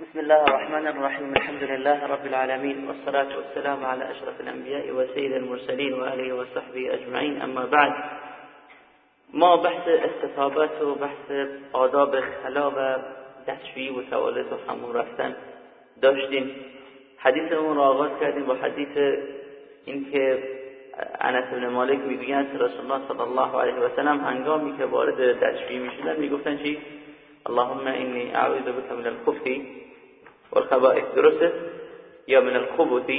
بسم الله الرحمن الرحيم الحمد لله رب العالمين والصلاة والسلام على أشرف الأنبياء وسيد المرسلين وآله وصحبه أجمعين أما بعد ما بحث استطابت و بحث آداب خلا و دستشویی و توالت و همون رفتن داشتیم حدیثمون رو کردیم با حدیث اینکه انس بن مالک می‌گویند رسول الله صلی الله علیه و سلم هنگامی که وارد دستشویی می‌شدن می‌گفتن چی اللهم اینی اعوذ بك من الخبث والخبائث درسته؟ یا من الخبث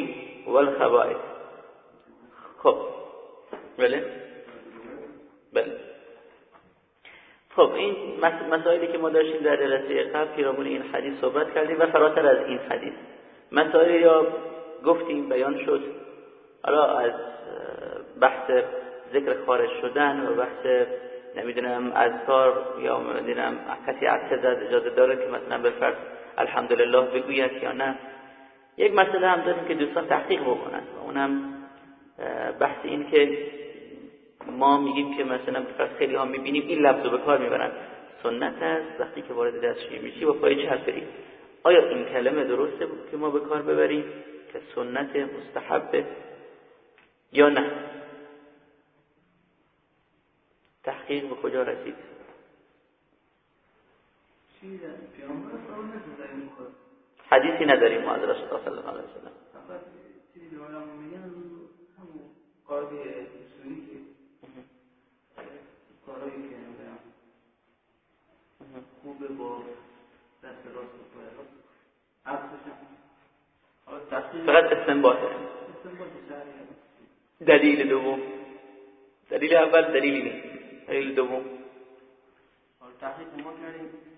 والخبائث. خب بله؟ بله. خب این مسائلی که ما داشتیم در جلسه قبل پیرامون این حدیث صحبت کردیم و فراتر از این حدیث. مسائلی یا گفتیم بیان شد. حالا از بحث ذکر خارج شدن و بحث نمی‌دونم اذکار یا نمی‌دونم کسی عکس زد اجازه داره که مثلا فرض الحمدلله بگوید یا نه. یک مسئله هم داریم که دوستان تحقیق بکنن و اونم بحث این که ما میگیم که مثلا خیلی ها می‌بینیم این لفظو به کار می‌برن. سنت است وقتی که وارد دستشویی میشی با پای چپ بریم آیا این کلمه درسته بود که ما به کار ببریم که سنت مستحبه یا نه؟ تحقیق به کجا رسید؟ حدیثی نداریم از رسول الله صلی الله علیه و خوبه با دست راست فقط استنباطه دلیل دوم. دلیل اول دلیلی نیست. دلیل دوم. تحقیق ما کردیم.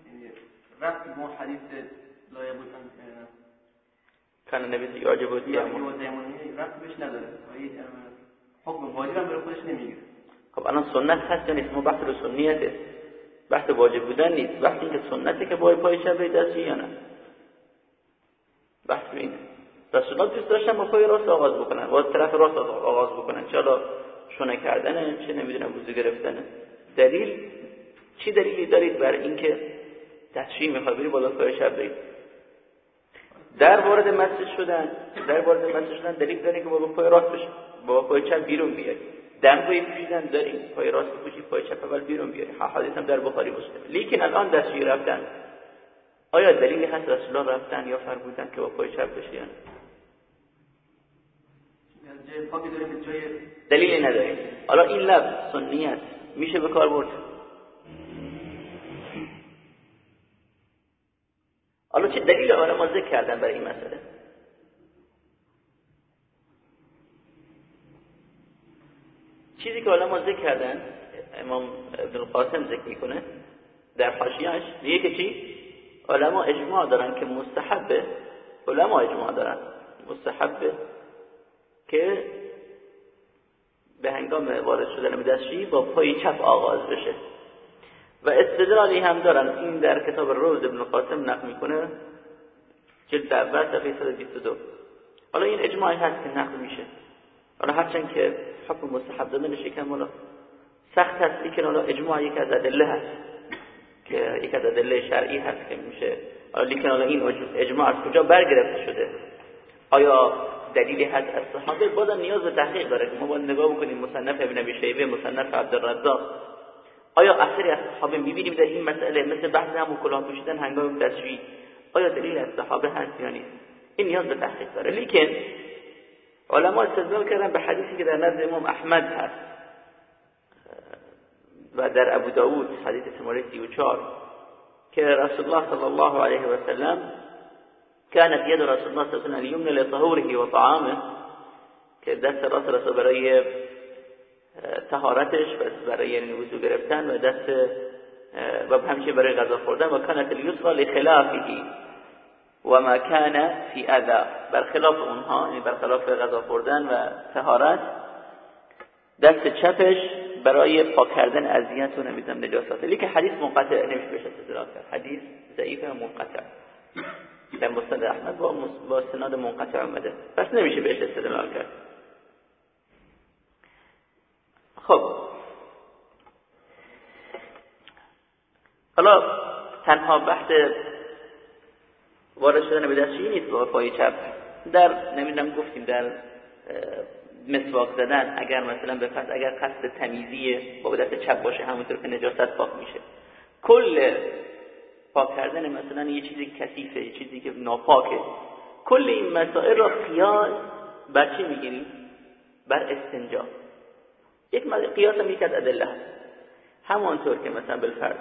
رفت ما حدیث لا یبوتن کان نبی یعجب و زمانی رفت بهش نداره. حکم واجب هم برای خودش نمی‌گیره. خب الان سنت هست یا نیست؟ ما بحث رو سنیته بحث واجب بودن نیست. بحث این که سنته که با پای چپ دستی یا نه؟ بحث اینه رسول الله دوست داشتن با پای راست آغاز بکنن. با طرف راست آغاز بکنن. چه حالا شونه کردنه چه نمی‌دونم وضو گرفتنه. دلیل چی دلیلی دارید بر اینکه دستشویی می‌خواد بری بالا پای چپ برید در وارد مسجد شدن در وارد مسجد شدن دلیل داره که با پای راست بشه. با پای چپ بیرون بیاد دنبوی پوشیدن داریم. پای راست بپوشی پای چپ اول بیرون بیاری. حدیث هم در بخاری مسلم. لیکن الان دستشویی رفتن. آیا دلیلی هست رسول الله رفتن یا فرمودن که با پای چپ بشه یا نه؟ جای دلیلی حالا این لفظ سنی است میشه به کار برد؟ حالا چه دلیل علما ذکر کردن برای این مسئله؟ چیزی که علما ذکر کردن امام ابن القاسم ذکر می‌کنه در حاشیه‌اش میگه که چی؟ علما اجماع دارن که مستحبه علما اجماع دارن. مستحبه که به هنگام وارد شدن به دستشویی با پای چپ آغاز بشه. استدلالی هم دارن. این در کتاب روز ابن قاسم نقل می‌کنه جلد اول صفحه 122 حالا این اجماعی هست که نقل میشه. حالا هرچند که حکم مستحب دادنش یکم حالا سخت هست. لیکن حالا اجماع یک از ادله هست که یک از ادله شرعی هست که میشه. حالا لیکن حالا این اجماع از کجا برگرفته شده؟ آیا دلیلی هست از صحابه؟ بازم نیاز به تحقیق داره. که ما باید نگاه بکنیم. مصنف ابن ابی شیبه مصنف عبدالرزاق آیا اثری از صحابه می‌بینیم در این مسئله؟ مثل بحث همون کلاه پوشیدن هنگام دستشویی. آیا دلیل از صحابه هست یا نیست؟ این نیاز به تحقیق داره. لیکن علما استدلال کردن به حدیثی که در نزد امام احمد هست. و در ابو داود حدیث شماره 34 که رسول الله صلی الله علیه و سلم كانت يد رسول الله صلى الله عليه وسلم اليمنى لطهوره وطعامه که دست راست رسول برای طهارتش و برای وضو گرفتن و دست و همچنین برای غذا خوردن. و کانت الیسرى لخلافه و ما کان فی اذا. برخلاف اونها یعنی برخلاف غذا خوردن و طهارت دست چپش برای پاک کردن اذیت و نمی‌دونم نجاست لیکن حدیث منقطع نمیشه بهش استدلال کرد. حدیث ضعیف و منقطع. در مستند احمد با, با سناد منقطع آمده. پس نمیشه بهش استدلال کرد. خب. حالا تنها بحث وارد شدن به دستشویی نیست با پای چپ. در نمی‌دونم گفتیم در مسواک زدن اگر مثلا به فرض اگر قصد تمیزی با دست چپ باشه همونطور که نجاست پاک میشه. کل پاک کردن مثلا یه چیزی کثیفه یه چیزی که ناپاکه. کل این مسائل را قیاس بر چی می‌گیریم؟ بر استنجا. یک قیاس هم یک از ادله. همانطور که مثلا بالفرض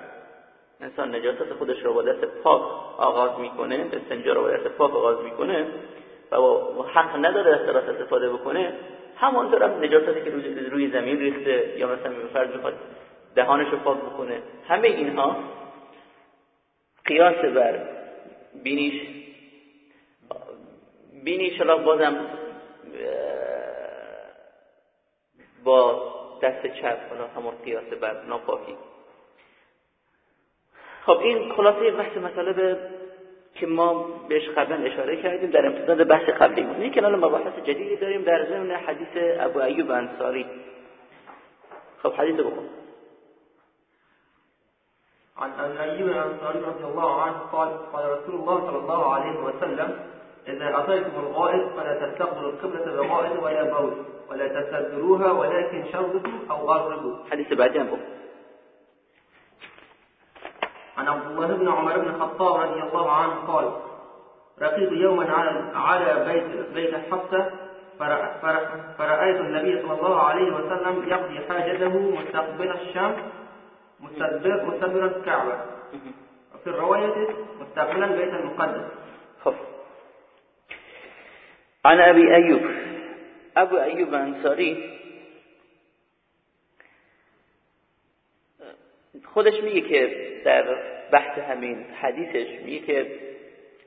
انسان نجاست خودش رو با دست پاک آغاز می‌کنه استنجا رو با دست پاک آغاز می‌کنه و با حق نداره دست راست استفاده بکنه همانطور هم نجاستی که روی زمین ریخته یا مثلا به فرض می‌خواد دهانش رو پاک بکنه. همه اینها قیاس بر بینیش بینیش را بازم با دست چپ حالا همون قیاس بر ناپاکی. خب این خلاصه بحث مطالب که ما بهش قبلا اشاره کردیم در امتداد بحث قبلی بود. این کنال مباحث جدیدی داریم در ضمن حدیث ابو ایوب انصاری. خب حدیث بکن عن أيوب الأنصاري رضي الله عنه قال قال رسول الله صلى الله عليه وسلم إذا أتيتم الغائط فلا تستقبلوا القبلة بغائط ولا بول ولا تستدبروها ولكن شربوا أو غربوا حديث بعدين عن عبد الله بن عمر بن الخطاب رضي الله عنه قال رقيت يوما على على بيت بيت حفصة فرأيت النبي صلى الله عليه وسلم يقضي حاجته مستقبل الشام مستدبر مستدبر الكعبة. وفي الرواية مستقبلا بيت المقدس. عن أبي أيوب أبو أيوب انصاری خودش میگه که در بحث همین حدیثش میگه که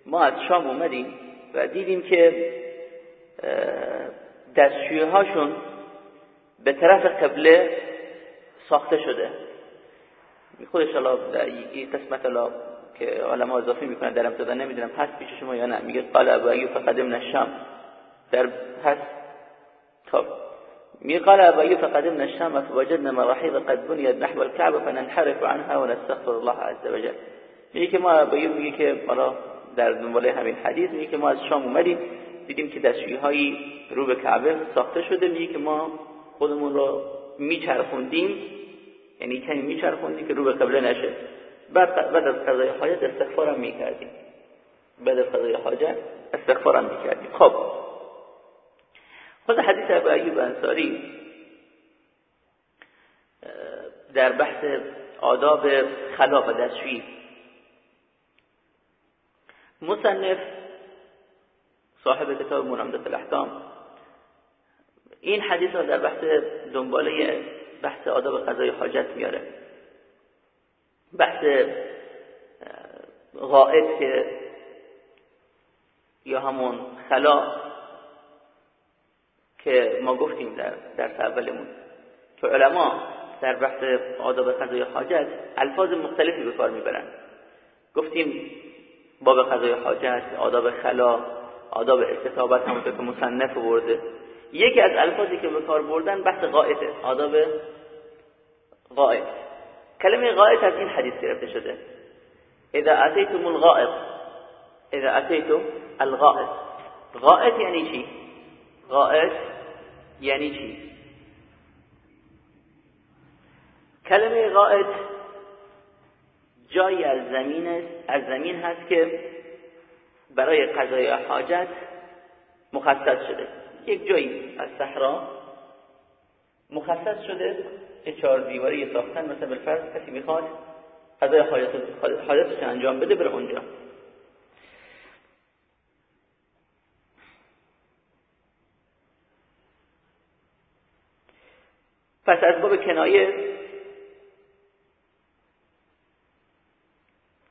ما از شام اومدیم و دیدیم که دستشویه هاشون به طرف قبله ساخته شده. خودش حالا در این قسمت حالا که علما اضافه می‌کنن در ابتدا نمی‌دونم هست پیش شما یا نه؟ میگه قال ابو ایوب فقدمنا الشام. در هست. میگه قال ابو ایوب فقدمنا الشام فوجدنا مراحيض قد بنيت نحو الكعبه فننحرف عنها ونستغفر الله عز وجل. میگه که ما ایوب میگه که حالا در دنباله همین حدیث میگه که ما از شام اومدیم دیدیم که دستشویی رو به کعبه ساخته شده میگه که ما خودمون رو میچرخوندیم یعنی کمی میچرخوندیم که رو به قبله نشه. بعد بعد از قضای حاجت استغفارم می‌کردیم. بعد از قضای حاجت استغفارم می‌کردیم. خب خود حدیث ابو ایوب انصاری در بحث آداب خلا و دستشویی مصنف صاحب کتاب منامدت الاحکام این حدیث را در بحث دنباله بحث آداب قضای حاجت میاره. بحث غائب که یا همون خلا که ما گفتیم در درس اولمون که علما در بحث آداب قضای حاجت الفاظ مختلفی به کار می‌برن. گفتیم باب قضای حاجت آداب خلا آداب استطابت همونطور که مصنف برده. یکی از الفاظی که به کار بردن بحث غائطه آداب غائط کلمه غائط از این حدیث گرفته شده. اذا اتیتم الغائط اذا اتیتم الغائط. غائط یعنی چی؟ غائط یعنی چی؟ کلمه غائط جایی از زمین است از زمین هست که برای قضای حاجت مخصص شده. یک جایی از صحرا مخصص شده که چهار دیواری ساختن مثلا بالفرض کسی می‌خواد قضای حاجتش انجام بده بره اونجا. پس از باب کنایه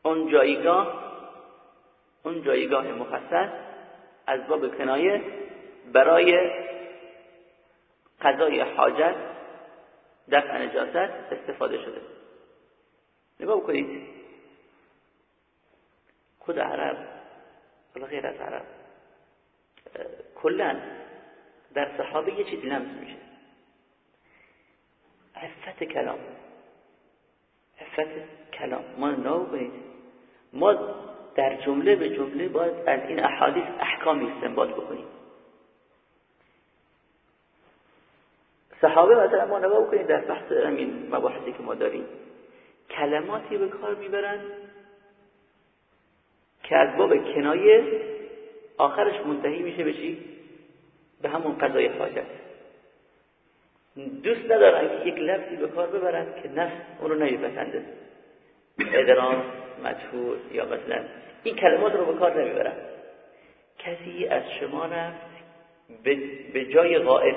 اون جایگاه اون جایگاه مخصص از باب کنایه برای قضای حاجت دفع نجاست استفاده شده. نگاه کنید خود عرب ولی غیر از عرب کلا در صحابه یه چیز لمس میشه عفت کلام. عفت کلام. ما کنید ما در جمله به جمله باید از این احادیث احکامی استنباط بکنیم. صحابه مثلا ما نگاه بکنید در بحث همین مباحثی که ما داریم. کلماتی به کار می‌برن که از باب کنایه آخرش منتهی میشه به چی؟ به همون قضای حاجت. دوست ندارن که یک لفظی به کار ببرن که نفس اون رو نمیپسنده ادرام مدفوع یا مثلا این کلمات رو به کار نمی‌برن کسی از شما رفت به جای غائط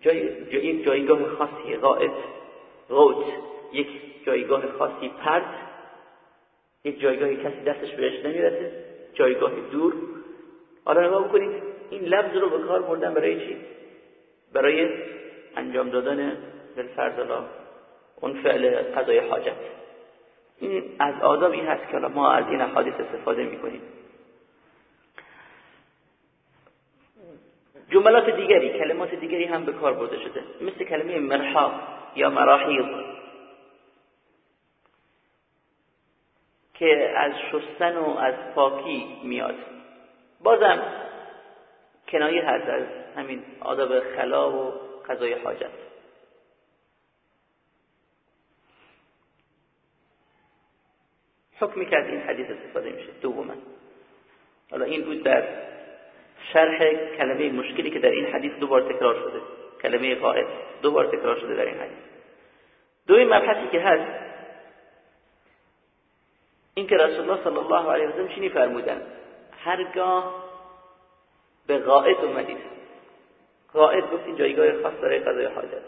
جای یک جایگاه خاصی غائط غوت یک جایگاه خاصی پرد یک جایگاهی کسی دستش بهش نمی‌رسه جایگاه دور. حالا نگاه بکنید این لفظ رو به کار بردن برای چی؟ برای انجام دادن بالفرض الله اون فعل قضای حاجت. این از آدابی هست که ما از این حادث استفاده می‌کنیم. جملات دیگری کلمات دیگری هم به کار برده شده. مثل کلمه مرحا یا مراحیض. که از شستن و از پاکی میاد. بازم کنایه هست از همین آداب خلا و قضای حاجت. حکمی که از این حدیث استفاده میشه دوما. حالا این بود در شرح کلمه مشکلی که در این حدیث دو بار تکرار شده. کلمه قائد دو بار تکرار شده در این حدیث. دوی مبحثی که هست این که رسول الله صلی الله علیه وسلم چینی فرمودن هرگاه به قائد اومدید. قائد گفتین جایگاه خاص داره قضای حاجت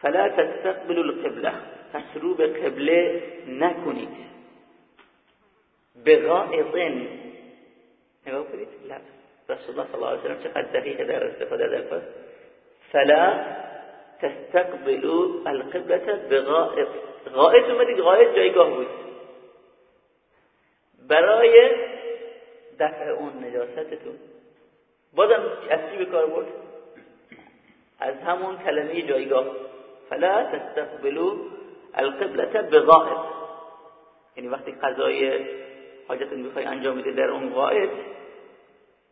فلا تستقبلوا القبله پس رو به قبله نکنید. به غائطن نگاه کنید. رسول الله صلی الله علیه وسلم چقدر دقیق در استفاده در الفاظ فلا تستقبلوا القبله بغائط غائط اومدید. غائط جایگاه بود. برای دفع اون نجاستتون بازم از چی به کار برد؟ از همون کلمه جایگاه. فلا تستقبلوا القبلة بغائط یعنی وقتی قضای حاجتون می‌خوای انجام میده در اون غائط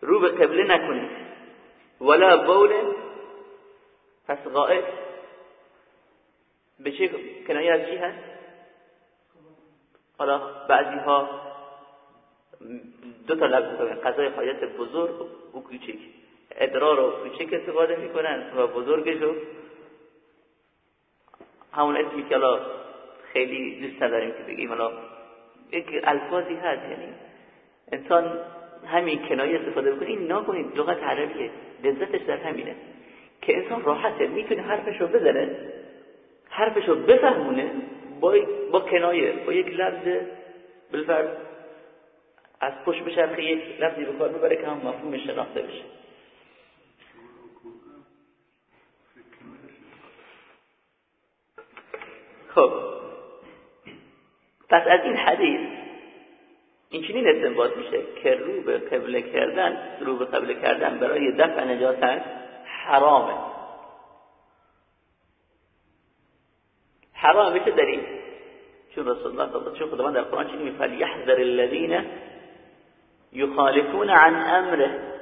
رو به قبله نکنید ولا بول پس غائط به چه کنایه از چی هست؟ حالا بعضی ها دو تا لفظ قضای حاجت بزرگ و کوچک. ادرار و کوچک استفاده می‌کنن؟ و بزرگشو. همون اسمی که خیلی دوست نداریم که بگیم یک الفاظی هست یعنی انسان همین کنایه استفاده بکنه این نکنید لغت عربیه. لذتش در همینه که انسان راحته می‌تونه حرفشو بزنه حرفشو بفهمونه با, با کنایه با یک لفظ بالفرض از پشت بچرخه یک لفظی به کار ببره که هم مفهومش شناخته بشه. خب. پس از این حدیث این چنین استنباط میشه که رو به قبله کردن رو به قبله کردن برای دفع نجاست حرامه. حرام میشه در این چون رسول الله صلی و خداوند در قرآن چنین میفعل یحذر الذین يخالفون عن امره.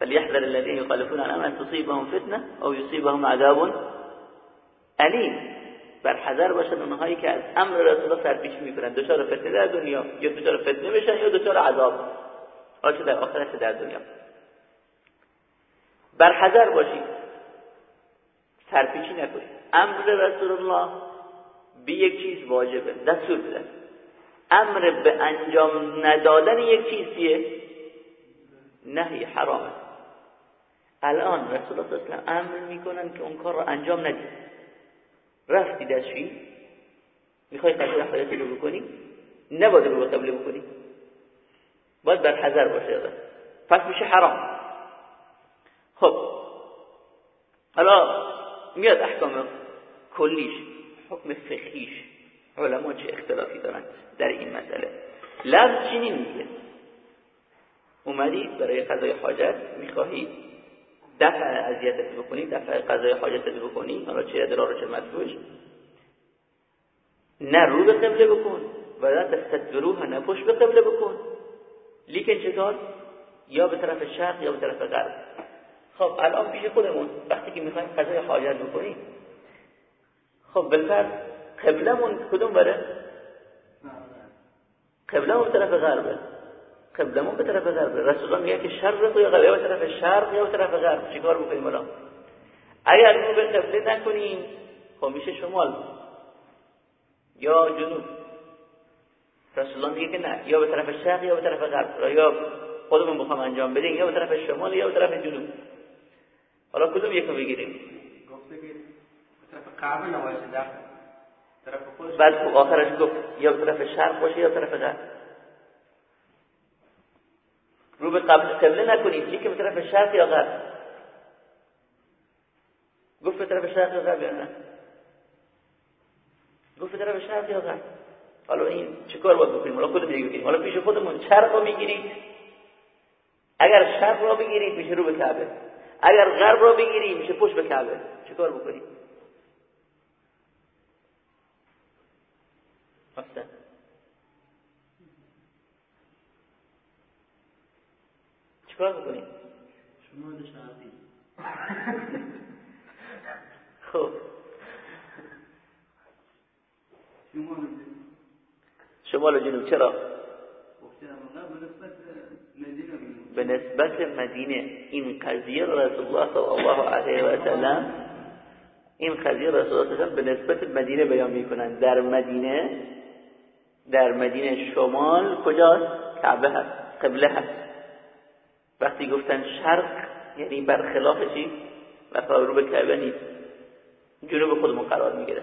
فليحذر الذين يخالفون عن امره تصيبهم فتنه او يصيبهم عذاب علیم. بر حذر باشن اونهایی که از امر رسول الله سرپیچی می‌کنن. دچار فتنه در دنیا یا دچار فتنه بشن یا دچار عذاب. آنچه در آخرت در دنیا. بر حذر باشید. سرپیچی نکنید. امر رسول الله به یک چیز واجبه. دستور بده امر به انجام ندادن یک چیز چیه؟ نهی حرامه. الان رسول الله امر می‌کنن که اون کار رو انجام ندید. رفتی دستشویی می‌خوای قضیه حاجت رو بکنی نباید رو به قبله بکنی باید بر حذر باشه پس میشه حرام. خب. حالا میاد احکام کلیش حکم فقهیش. علما چه اختلافی دارن در این مسئله؟ لفظ چینی میگه اومدید برای قضای حاجت می‌خواهی دفع اذیتت بکنی دفع قضای حاجتت بکنی حالا چه ادرار چه مدفوش نه رو به قبله بکن و تستدبروها نه پشت به قبله بکن. لیکن چطور؟ یا به طرف شرق یا به طرف غرب. خب الان پیش خودمون. وقتی که می‌خوایم قضای حاجت بکنیم خب بالفرض قبلمون کدوم بره؟ قبلمون به طرف غربه. قبلمون به طرف غربه رسول الله میگه که شرق یا غرب یا به طرف شرق یا به طرف غرب چیکار بکنیم الان اگر رو به قبله نکنیم خب میشه شمال یا جنوب رسول الله میگه که نه یا به طرف شرق یا به طرف غرب یا خودمون بخوام انجام بدیم یا به طرف شمال یا به طرف جنوب حالا کدوم یکو بگیریم گفته که طرف نباشه در طرف خودش بعد آخرش گفت یا به طرف شرق باشه یا به طرف غرب رو به قبل قبله نکنید. یکی به طرف شرق یا غرب؟ گفت به طرف شرق یا غرب یا نه؟ گفت به طرف شرق یا غرب. حالا این چیکار باید بکنیم؟ حالا خودمون بگیریم. حالا پیش خودمون شرق رو می‌گیرید اگر شرق رو بگیرید میشه رو به کعبه. اگر غرب رو بگیریم میشه پشت به کعبه. چیکار بکنیم اصلا چیکار بکنیم شمال شرقی خب. شمال و جنوب. چرا؟ به نسبت مدینه این قضیه رسول الله صلی الله علیه و سلم این قضیه رسول الله صلی الله علیه و سلم به نسبت مدینه بیان می‌کنن. در مدینه در مدینه شمال کجاست؟ کعبه هست قبله هست. وقتی گفتن شرق یعنی برخلاف چی؟ و رو به کعبه نیست. جنوب خودمون قرار می‌گیره.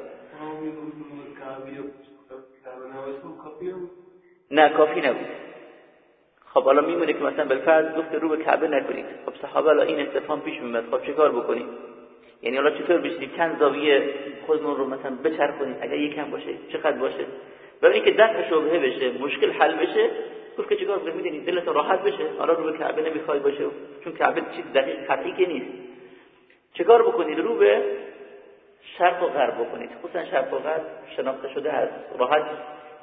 نه کافی نبود. خب حالا میمونه که مثلا بالفرض گفت رو به کعبه نکنید. خب صحابه الان این استفهام پیش میاد خب چه کار بکنید یعنی حالا چطور بشید چند زاویه خودمون رو مثلا بچرخونید اگر یکم باشه چقدر باشه؟ برای اینکه دفع شبهه بشه مشکل حل بشه گفت که چیکار کنید می‌دونید دلتون راحت بشه. حالا رو به کعبه نمی‌خوای باشه. چون کعبه چیز دقیق قطعی که نیست. چیکار بکنید؟ رو به شرق و غرب بکنید. خصوصا شرق و غرب شناخته شده هست. راحت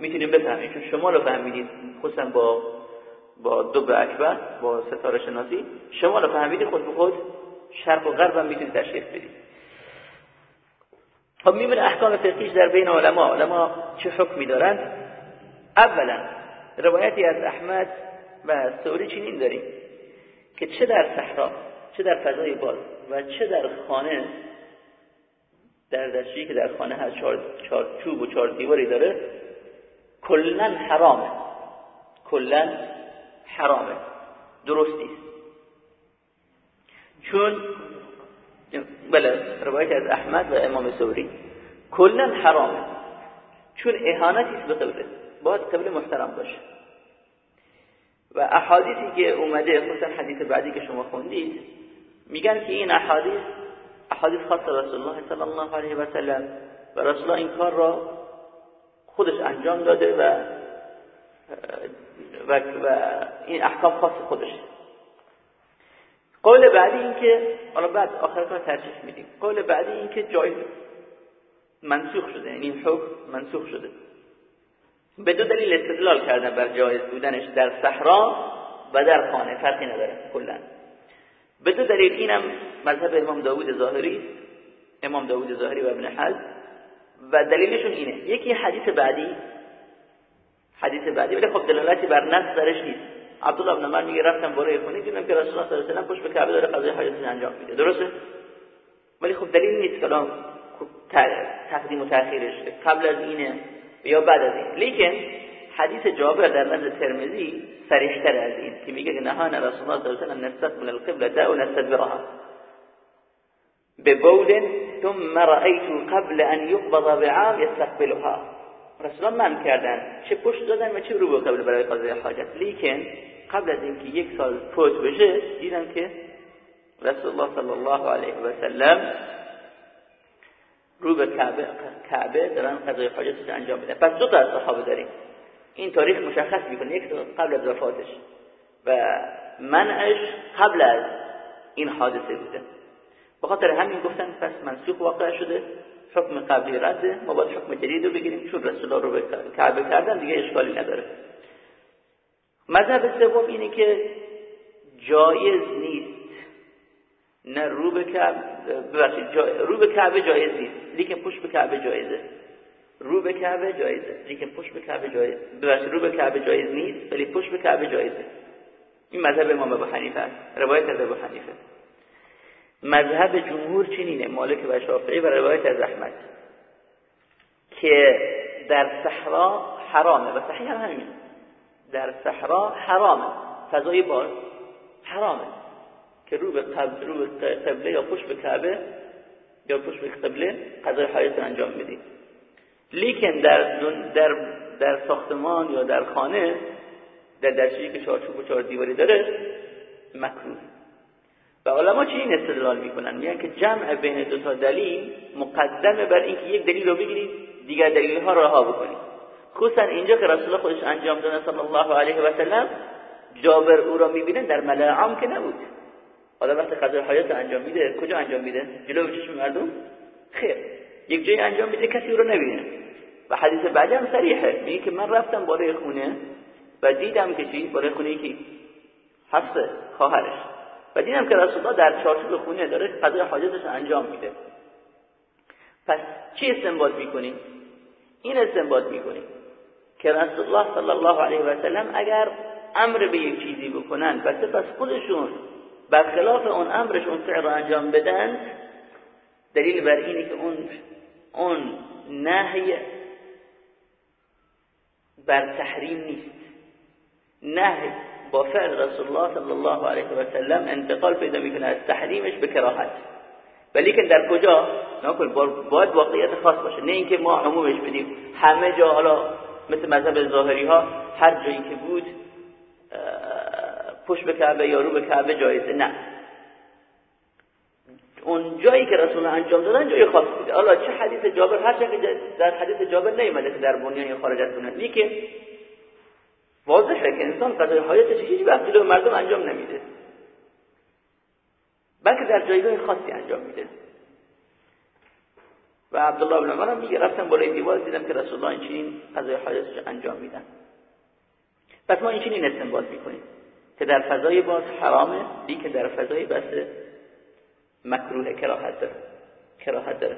می‌تونیم بفهمید چون شما رو فهمیدید. خصوصا با با دو اکبر با ستاره شناسی. شما رو فهمیدید خود به خود شرق و غرب هم می‌تونید تشخیص بدید. خب احکام فقهیش در بین علما. علما چه حکمی دارند؟ اولا روایتی از احمد و سوری چنین داریم که چه در صحرا چه در فضای باز و چه در خانه در دشتی که در خانه هست چهار, چوب و چهار دیواری داره کلا حرامه. کلا حرامه. درست نیست. چون بله روایت از احمد و امام سوری کلا حرامه. چون اهانتی به قبله باید قبل محترم باشه. و احادیثی که اومده خصوصا حدیث بعدی که شما خوندید میگن که این احادیث احادیث خاص رسول الله صلی الله علیه و سلم و رسول این کار را خودش انجام داده و و, و این احکام خاص خودشه قول بعدی این که حالا بعد آخر کار ترجیح میدیم. قول بعدی این که جایز منسوخ شده یعنی این حکم منسوخ شده. به دو دلیل استدلال کردن بر جایز بودنش در صحرا و در خانه فرقی نداره کلا. به دو دلیل اینم مذهب امام داوود ظاهری امام داوود ظاهری و ابن حزم. و دلیلشون اینه یکی حدیث بعدی حدیث بعدی ولی خب دلالتی بر نص درش نیست. عبدالله بن عمر میگه رفتم بالای خونه دیدم که رسول الله صلی الله علیه و پشت به کعبه داره قضای حاجت انجام میده. درسته؟ ولی خب دلیل نیست کلام تقدیم و تأخیرش. قبل از اینه یا بعد از این. لیکن حدیث جابر در نزد ترمذی صریحتر از این که میگه نهان رسول الله صلی الله علیه و نستقبل القبلة و نستدبرها. ببول ثم رأيت قبل ان يقبض بعام يستقبلها رسول الله من کردن چه پشت دادن و چه رو به قبل برای قضای حاجت. لیکن قبل از اینکه یک سال فوت بشه دیدن که رسول الله صلی الله علیه و سلم رو به کعبه, کعبه دارن قضای حاجتش انجام میدن. پس دو تا از صحابه داریم. این تاریخ مشخص می‌کنه. یک قبل از وفاتش. و منعش قبل از این حادثه بوده. به خاطر همین گفتن پس منسوخ واقع شده. حکم قبلی رده ما باید حکم جدید رو بگیریم. چون رسول رو به کعبه کردن دیگه اشکالی نداره. مذهب سوم اینه که جایز نیست نه رو به کعبه رو به کعبه جایز نیست. لیکن پشت به کعبه جایزه. رو به کعبه جایزه. لیکن پشت به کعبه جایز ببخشید رو به کعبه جایز نیست ولی پشت به کعبه جایزه. این مذهب امام ابو حنیفه است. روایت از ابو حنیفه. مذهب جمهور چنینه. مالک و شافعی و روایت از احمد. که در صحرا حرامه. و صحیح هم همین در صحرا حرامه. فضای باز حرامه. که رو به قبل رو به قبله یا پشت به کعبه یا پشت به قبله قضای حیات انجام بدید لیکن در در در ساختمان یا در خانه در درچه‌ای که چارچوب و چهار دیواری داره مکروه. و علما چی این استدلال می‌کنن؟ میگن که جمع بین دو تا دلیل مقدمه بر اینکه یک دلیل رو بگیرید دیگر دلیل ها رها بکنید. خصوصا اینجا که رسول خودش انجام دادن صلی الله علیه و سلم جابر او را می‌بینن در ملع عام که نبود. حالا وقتی قضای حیات انجام میده کجا انجام میده؟ جلو چشم مردم؟ خیر یک جایی انجام میده کسی رو نبینه. و حدیث بعدی صریحه میگه که من رفتم بالای خونه و دیدم که چی؟ بالای خونه یکی. حفصه خواهرش. و دیدم که رسول الله در چارچوب خونه داره قضای حاجتش انجام میده. پس چی استنباط می‌کنیم؟ این استنباط می‌کنیم که رسول الله صلی الله علیه و سلم اگر امر به یک چیزی بکنن و سپس خودشون برخلاف اون امرش اون فعل رو انجام بدن دلیل بر اینه که اون اون نهی بر تحریم نیست. نهی با فعل رسول الله صلی الله علیه و سلم انتقال پیدا می‌کنه از تحریمش به کراهت. ولی که در کجا؟ نکن باید واقعیت خاص باشه. نه اینکه ما عمومش بدیم. همه جا حالا مثل مذهب ظاهری ها هر جایی که بود پشت به کعبه یا رو به کعبه جایزه؟ نه. اون جایی که رسول انجام دادن جای خاص بوده. حالا چه حدیث جابر؟ هر که در حدیث جابر نیومده که در بنیان خارج از دونه لیکن واضحه که انسان قضای حیاتش هیچ وقت جلو مردم انجام نمیده. بلکه در جایگاه خاصی انجام میده. و عبدالله بن عمر میگه رفتم بالای دیوار دیدم که رسول الله این قضای حیاتش انجام میدن. پس ما این چنین استنباط می‌کنیم. که در فضای باز حرامه که در فضای بسته مکروه کراهت داره. کراهت داره.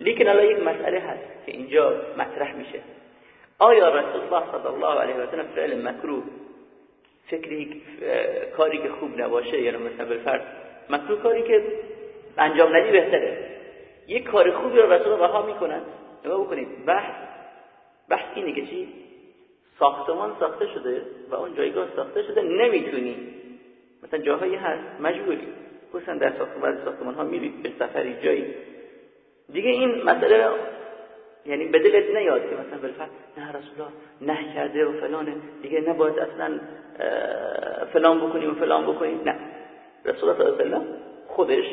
لیکن الان یک مسئله هست که اینجا مطرح میشه. آیا رسول الله صلی الله علیه و سلم فعل مکروه فکری کاری که خوب نباشه یعنی مثلا بالفرض مکروه کاری که انجام ندی بهتره. یک کار خوبی رو رسول رها می‌کنن. نگاه بکنید بحث بحث اینه که چی؟ ساختمان ساخته شده و اون جایگاه ساخته شده نمی‌تونی. مثلا جاهایی هست مجبوری. خصوصا در ساختمان ساختمان ها میرید به سفری جایی. دیگه این مسئله یعنی به دلت نیاد که مثلا بالفعل نه رسول الله نه کرده و فلانه. دیگه نباید اصلا فلان بکنیم و فلان بکنیم. نه. رسول الله صلی الله علیه خودش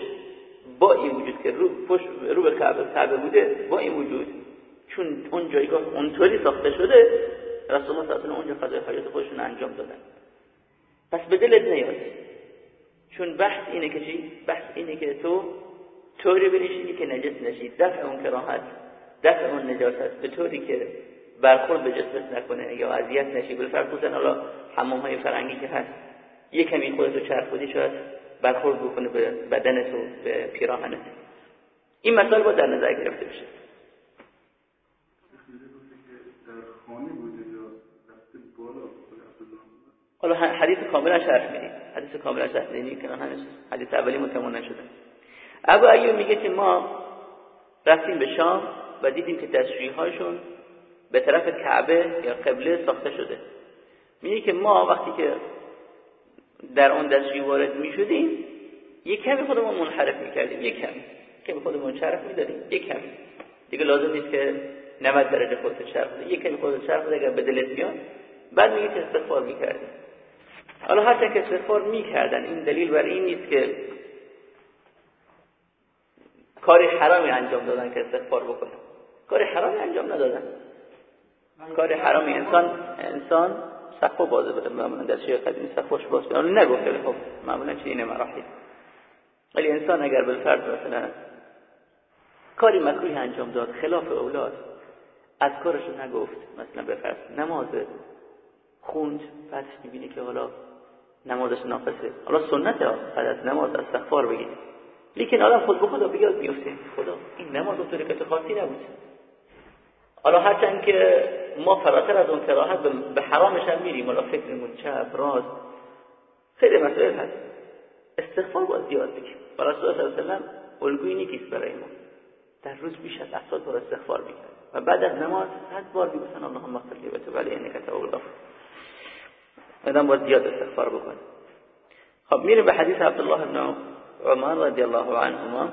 با این وجود که رو پشت رو به کعبه کعبه بوده با این وجود چون اون جایگاه اونطوری ساخته شده رسول الله صلی اونجا قضای حاجت خودشون انجام دادن. پس به دلت نیاد. چون بحث اینه که چی؟ بحث اینه که تو طوری بنشینی که نجس نشید دفع اون کراهت دفع اون نجاست. به طوری که برخورد به جسمت نکنه یا اذیت نشی. بالفرض خصوصا حالا حمام های فرنگی که هست. یه کمی خودتو چرخودی شاید برخورد بکنه به بدنت و به پیراهنت. این مسئله با در نظر گرفته بشه. حالا حدیث کاملا شرح میدیم حدیث کاملا شرح میدیم که حدیث اولی متمون نشده. ابو ایوب میگه که ما رفتیم به شام و دیدیم که دستشویی هاشون به طرف کعبه یا قبله ساخته شده. میگه که ما وقتی که در اون دستشویی وارد می‌شدیم یک کمی خودمون منحرف می‌کردیم یک کمی. کمی خودمون شرف می‌دادیم یک کمی. دیگه لازم نیست که 90 درجه خودت شرف بدی یک کمی خودت شرف بده اگر به دلت میاد. بعد میگه که استغفار می‌کردیم. حالا هرچند که استغفار می‌کردن این دلیل بر این نیست که کاری حرامی انجام دادن که استغفار بکنه کاری حرامی انجام ندادن. کاری حرامی انسان انسان سقف بده. معمولا در شیء قدیم سقفش باز کنه نگفته خب معمولا چه اینه مراحل. ولی انسان اگر بالفرض مثلا کاری مکروهی انجام داد خلاف اولاد از کارش نگفت. مثلا بفرست نماز خوند پس می‌بینی که حالا نمازش ناقصه. حالا سنت ها بعد از نماز استغفار بگید لیکن آدم خود به خدا بیاد بیفته خدا این نماز اونطوری که تو خاصی نبود حالا هرچند که ما فراتر از اون کراهت به حرامش هم میریم. حالا فکرمون چپ راست. خیلی مسائل هست. استغفار باید زیاد بگیم. و رسول صلی الله علیه و الگویی نیست برای ما. در روز بیش از 70 بار استغفار می‌کرد. و بعد از نماز صد بار می‌گفتن اللهم اغفر لی و تب علی انک تواب آدم باید زیاد استغفار بکنه. خب میریم به حدیث عبدالله بن عمر رضی الله عنهما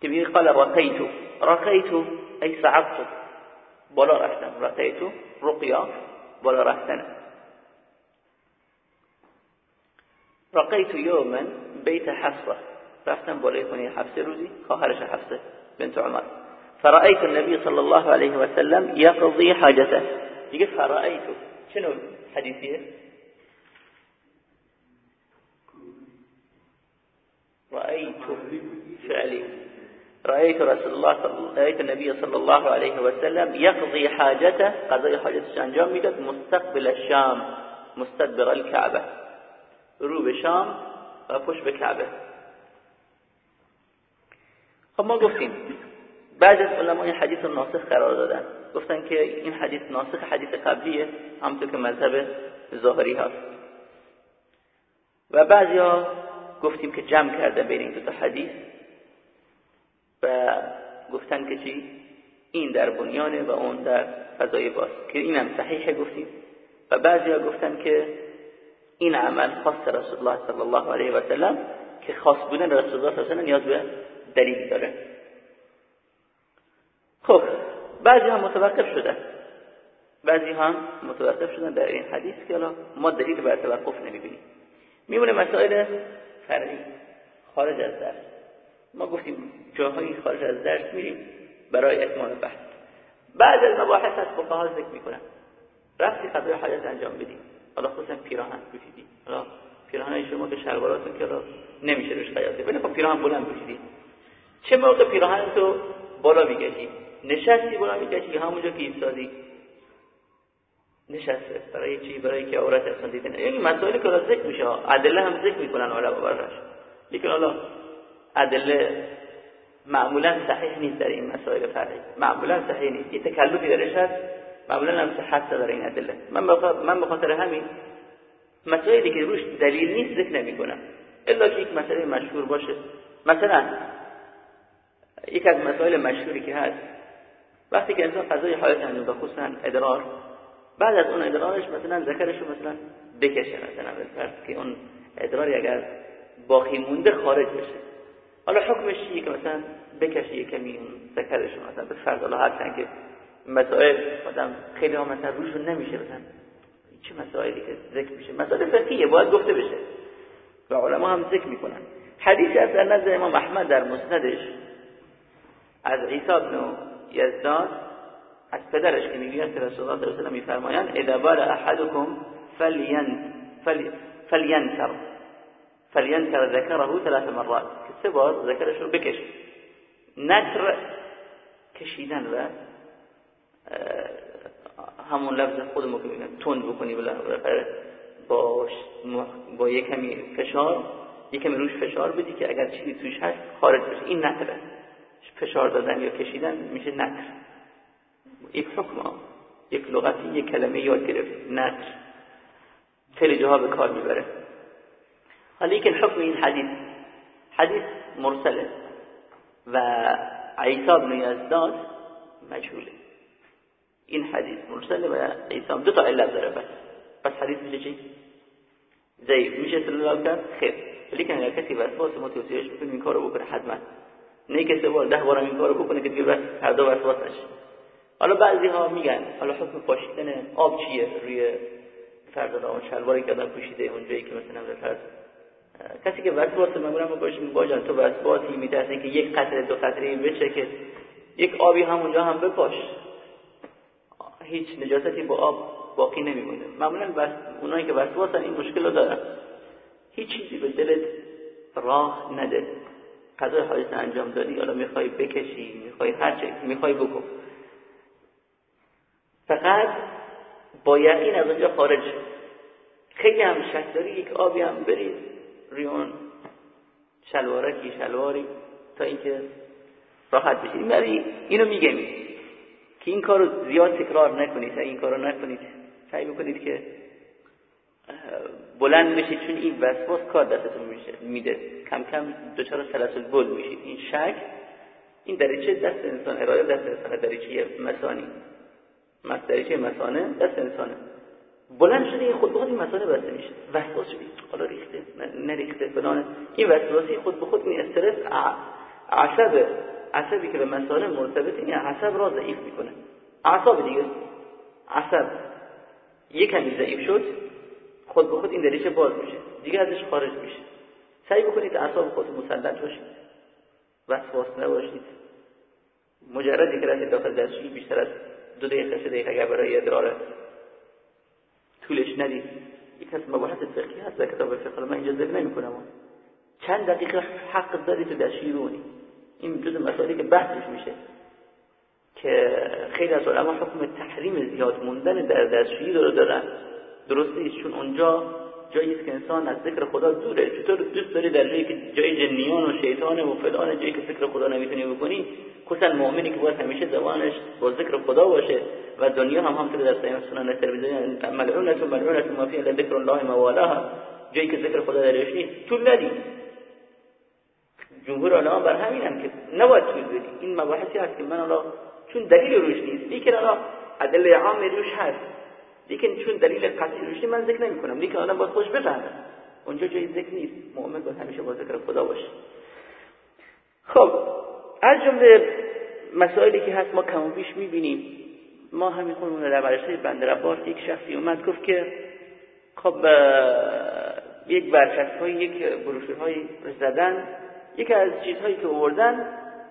که میگه قال رقیت. رقیت ای صعبت. بالا رفتن. رقیت رقیا بالا رفتن. رقیت یوما بیت حفصه. رفتم بالای خونه حفصه روزی خواهرش حفصه بنت عمر. فرأيت النبي صلى الله عليه وسلم يقضي حاجته. يقول فرأيت شنو حديثيه رأيت فعلي. رأيت رسول الله صلى رأيت النبي صلى الله عليه وسلم يقضي حاجته قضاء حاجته انجام میداد مستقبل الشام مستدبر الكعبة. رو به شام و پشت به کعبه خب ما گفتیم بعض از علما این قرار دادن. گفتن که این حدیث ناسخ حدیث قبلیه همونطور که مذهب ظاهری هست. و بعضی ها گفتیم که جمع کرده بین این دو تا حدیث و گفتن که چی؟ این در بنیانه و اون در فضای باز که اینم صحیحه گفتیم. و بعضی ها گفتن که این عمل خاص رسول الله صلی الله علیه و سلم که خاص بودن رسول الله صلی الله علیه و نیاز به دلیل داره. خب بعضی هم متوقف شدن بعضی هم متوقف شدن در این حدیث که الان ما دلیل بر توقف نمی‌بینیم. میمونه مسائل فرعی خارج از درس. ما گفتیم جاهایی خارج از درس میریم برای اتمام بحث. بعد از مباحث از فقها ذکر می‌کنن. رفتی قضای حاجت انجام بدیم حالا خصوصا پیراهن پوشیدی. حالا پیراهن شما که شلواراتون که نمیشه روش قیاسه ولی خب پیراهن بلند پوشیدی. چه موقع پیراهن تو بالا می‌کشی نشستی بالا می‌کشی همونجا که ایستادی. نشسته. برای چی؟ برای که عورت اصلا دیدن یعنی مسائلی که ذکر میشه. ادله هم ذکر می‌کنن علما براش. لیکن حالا ادله معمولا صحیح نیست در این مسائل فرعی معمولا صحیح نیست. یه تکلفی درش هست. معمولا هم صحت در این ادله. من من به خاطر همین مسائلی که روش دلیل نیست ذکر نمی‌کنم. الا که یک مسئله مشهور باشه. مثلا یک از مسائل مشهوری که هست وقتی که انسان قضای حالت انجام خصوصا ادرار بعد از اون ادرارش مثلا ذکرش رو مثلا بکشه مثلا فرض که اون ادراری اگر باقی مونده خارج بشه. حالا حکمش چیه که مثلا بکشه کمی اون ذکرش مثلا به فرض الله هرچند که مسائل آدم خیلی ها مثلا روشون نمیشه مثلا چه مسائلی که ذکر میشه؟ مسائل فقهیه باید گفته بشه. و علما هم ذکر می‌کنن. حدیثی از نزد امام احمد در مسندش از عیسی بن یزدان از پدرش که می‌گوید که رسول الله صلی الله علیه و میفرمایند احدكم فلين فلينتر فلينتر ذكره ثلاث مرات. که سه بار ذکرش رو بکش. نتر کشیدن و همون لفظ خودمو که میگن تند بکنی بالاخره با با فشار یک کمی روش فشار بدی که اگر چیزی توش هست خارج بشه. این نتره فشار دادن یا کشیدن میشه نتر. یک حکم. یک لغتی یک کلمه یاد گرفت. نتر. خیلی جاها به کار می‌بره. حالا یک حکم این حدیث. حدیث مرسله. و عیسی بن یزداد مجهوله. این حدیث مرسله و عیسی دو تا علت داره. بس. پس حدیث میشه چی؟ ضعیف. میشه استدلال کرد خیر. لیکن اگر کسی وسواس متوسیهش بکنه این کارو بکنه حتما. نه که سه بار ده بارم این کارو بکنه که دیگه بس فردا وسواس نشه حالا بعضی ها میگن حالا حکم پاشیدن آب چیه روی فردا اون شلواری که آدم پوشیده اونجایی که مثلا فرض کسی که وسواس معمولا ما باش جان تو وسواسی میترسی که یک قطره دو قطره بچه که یک آبی همونجا هم بپاش. هیچ نجاستی با آب باقی نمیمونه. معمولا بس اونایی که وسواسن این مشکل رو دارن. هیچ چیزی به دلت راه نده. قضای حادث انجام دادی حالا می‌خوای بکشی می‌خوای هر چه می‌خوای بکن. فقط با یقین از اونجا خارج خیلی هم شک داری یک آبی هم برید ریون شلوارکی شلواری تا اینکه راحت بشید ولی اینو میگم. که این کارو زیاد تکرار نکنید این کارو نکنید سعی بکنید که بلند بشید چون این وسواس کار دستتون میشه میده. کم کم دچار سلسل بل میشید این شک این دریچه دست انسان اراده دست انسان دریچه مسانی دریچه مسانه دست انسانه. بلند شده خود به خود این مسانه بسته میشه. وسواس شدید حالا ریخته نریخته فلان این وسواسی خود به خود این استرس عصب عصبی که به مسانه مرتبط این عصب را ضعیف می‌کنه. اعصاب دیگه. عصب. یک کمی ضعیف شد. خود به خود این دریچه باز میشه. دیگه ازش خارج میشه. سعی بکنید اعصاب خود مسلط باشید. وسواس نباشید. مجردی که رفتید داخل دستشویی بیشتر از دو دقیقه سه دقیقه اگر برای ادرار طولش ندید. یک از مباحث فقهی هست در کتاب فقه من اینجا ذکر نمی‌کنم. چند دقیقه حق داری تو دستشویی بمونی این جز مسائلی که بحثش میشه. که خیلی از علما حکم تحریم زیاد موندن در دستشویی داره دارن. درست نیست چون اونجا جایی است که انسان از ذکر خدا دوره. چطور دوست داری در جایی که جای جنیان و شیطان و فلان جایی که ذکر خدا نمی‌تونی بکنی خصوصا مؤمنی که باید همیشه زبانش با ذکر خدا باشه و دنیا هم همطور در سیان سنن تلویزیون ملعونت و ملعونت ما فی ذکر الله موالاها جایی که ذکر خدا درش نیست طول ندی. جمهور علما بر همینن که نباید بدی. این مباحثی هست که من الان چون دلیل روش نیست. لیکن الان ادله عام روش هست. لیکن چون دلیل قطعی روش من ذکر نمی کنم لیکن آدم باید خوش بفهمه. اونجا جای ذکر نیست. مؤمن باید همیشه با ذکر خدا باشه. خب از جمله مسائلی که هست ما کم و بیش می‌بینیم. ما همین خودمون در برشته بند رباط یک شخصی اومد گفت که خب یک برچسب های یک بروشور های زدن یکی از چیزهایی که آوردن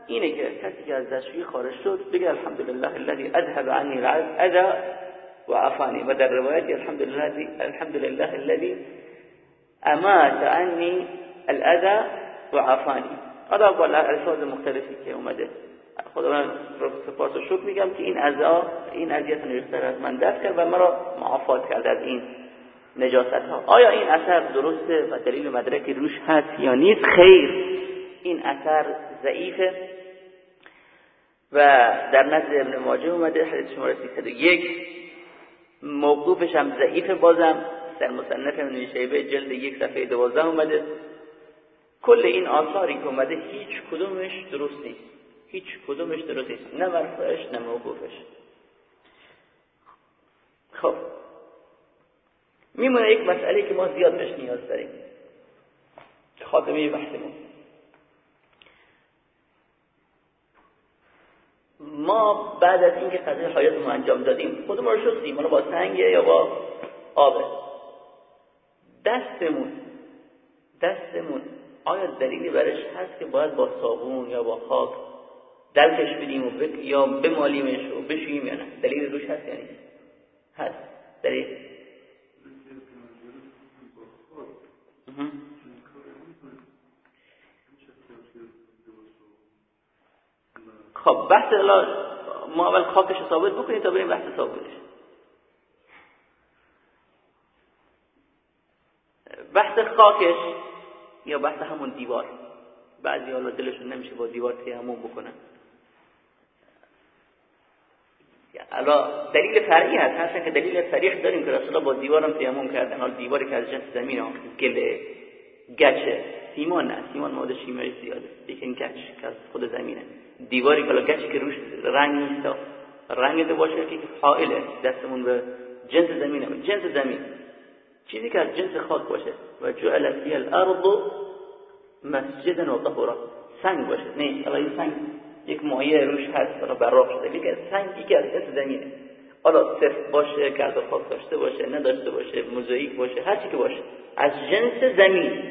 اینه که کسی که از دستشویی خارج شد بگه الحمدلله الذي اذهب عنی الأذى وعفاني. و در روایتی الحمدلله الحمدلله الذي امات عني الاذى وعفاني. حالا با الفاظ مختلفی که اومده خدا من سپاس و شکر میگم که این ازا این اذیت نجاست از من دست کرد و مرا معافات کرد از این نجاست ها آیا این اثر درسته و دلیل مدرک روش هست یا نیست؟ خیر. این اثر ضعیفه و در نزد ابن ماجه اومده حدیث شماره 301 موقوفش هم ضعیف بازم در مصنف ابن شیبه جلد یک صفحه دوازده اومده. کل این آثاری که اومده هیچ کدومش درست نیست. هیچ کدومش درست نیست. نه مرفوعش نه موقوفش. خب. میمونه یک مسئله که ما زیاد بهش نیاز داریم. خاتمه بحثمون. ما بعد از اینکه قضیه حیاتمون انجام دادیم خودمون رو شستیم ما با سنگه یا با آبه دستمون دستمون آیا دلیلی برش هست که باید با صابون یا با خاک دلکش بدیم و بک... یا بمالیمش و بشوییم یا نه؟ دلیل روش هست یا نیست؟ هست. دلیل. خب بحث ما اول خاکش ثابت بکنیم تا بریم بحث صابونش بحث خاکش یا بحث همون دیوار. بعضی حالا دلشون نمیشه با دیوار تیمم بکنن. حالا دلیل فرعی هست. هستن که دلیل صریح داریم که رسول الله با دیوارم تیمم کردن. حالا دیواری که از جنس زمین گله. گچه. سیمان نه. سیمان مواد شیمیایی زیاده. لیکن گچ که از خود زمینه. دیواری که گچ که روش رنگ نیست. رنگ ده باشه که حائله. دستمون به جنس زمینه. جنس زمین. چیزی که از جنس خاک باشه. و جعل فی الارض مسجدا و طهورا. سنگ باشه. نه این سنگ یک مایه روش هست. براق شده. لیکن سنگی که از جنس زمینه. حالا صرف باشه گرد و خاک داشته باشه نداشته باشه موزاییک باشه هر چی که باشه. از جنس زمین.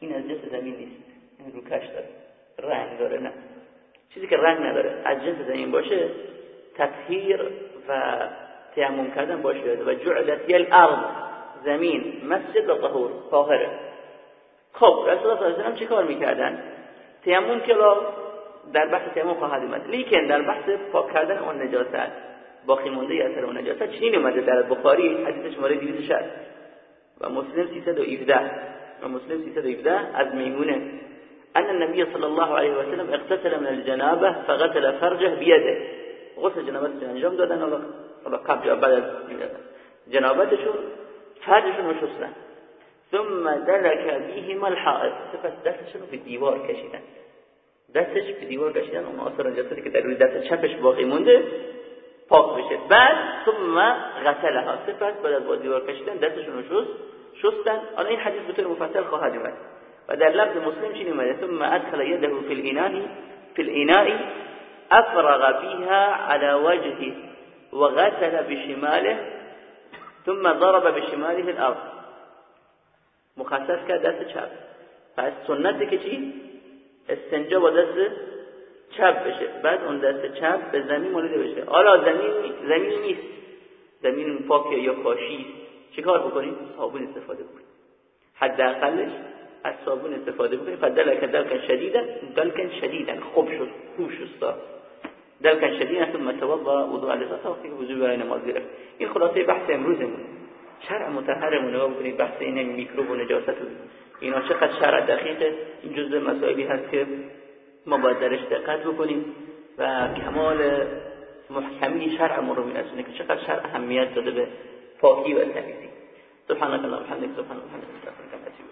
این از جنس زمین نیست. این روکش داره. رنگ داره نه. چیزی که رنگ نداره. از جنس زمین باشه تطهیر و تیمم کردن باشه. و جعلت الارض زمین مسجد و طهور. طاهره. خب رسول الله صلی چی کار می‌کردن؟ تیمون که در بحث تیمون خواهد اومد. لیکن در بحث پاک کردن اون نجاست. باقی مونده اثر اون نجاست چنین اومده در بخاری حدیث شماره 260 و مسلم 317 و مسلم 317 از میمونه. ان النبي صلى الله عليه وسلم اغتسل من الجنابه فغسل فرجه بيده غسل جنابت انجام دادن. حالا قبل بعد از جنابتشون فرجشون رو شستن. ثم دلك بهما الحائط. سپس دستشون رو به دیوار کشیدن. دستش به دیوار کشیدن. اون آثار نجاستی که در روی دست چپش باقی مونده. پاک بشه. بعد ثم غسلها. سپس بعد از با دیوار کشیدن دستشون رو شست شستن. حالا این حدیث به طور مفصل خواهد اومد. و در لفظ مسلم چی اومده؟ ثم ادخل يده في الاناء في الاناء افرغ بها على وجهه وغسل بشماله ثم ضرب بشماله الارض. مخصص کرد دست چپ. پس سنته که چی؟ استنجا با دست چپ بشه. بعد اون دست چپ به زمین مالیده بشه. حالا زمین زمین نیست. زمین پاک یا کاشی چیکار بکنید صابون استفاده کنید حداقلش از صابون استفاده بکنید فدلک دلکن شدیدا دلکن شدیدا. خوب شد. خوب شد دلکن شدیدا ثم توضا وضوء وقتی که وضوء برای نماز گرفت این خلاصه بحث امروزمون. شرع متحرمون نگاه بکنید بحث این میکروب و نجاست اینا چقدر شرع دقیقه؟ این جزء مسائلی هست که ما باید درش دقت بکنیم و کمال محکمی شرع ما رو میرسونه که چقدر شرع اهمیت داده به پاکی و تمیزی. سبحانك اللهم وبحمدك سبحان الله